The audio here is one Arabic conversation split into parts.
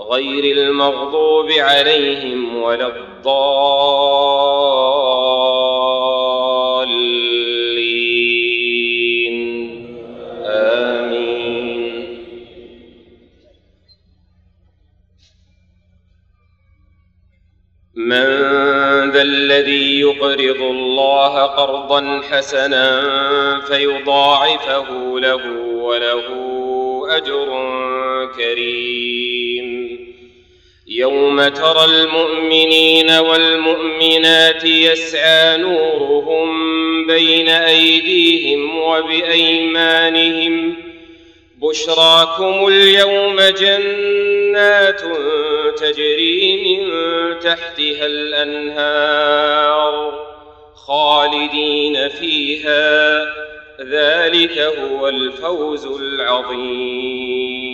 غير المغضوب عليهم ولا الضالين. آمين. من ذا الذي يقرض الله قرضا حسنا فيضاعفه له وله أجر كريم. يوم ترى المؤمنين والمؤمنات يسعى نورهم بين أيديهم وبأيمانهم بشراكم اليوم جنات تجري من تحتها الأنهار خالدين فيها. ذلك هو الفوز العظيم.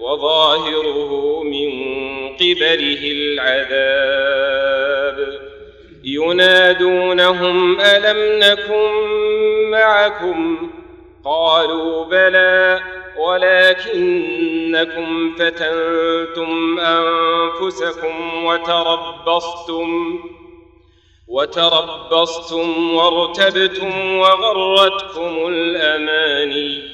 وظاهره من قبله العذاب. ينادونهم ألم نكن معكم؟ قالوا بلى ولكنكم فتنتم أنفسكم وتربصتم وتربصتم وارتبتم وغرتكم الأماني.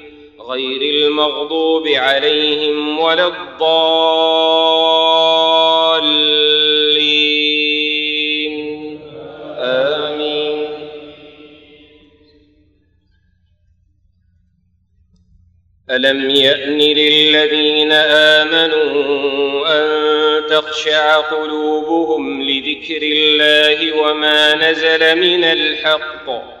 غير المغضوب عليهم ولا الضالين. آمين. ألم يأن للذين آمنوا أن تخشع قلوبهم لذكر الله وما نزل من الحق؟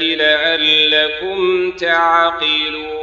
لعلكم تعقلون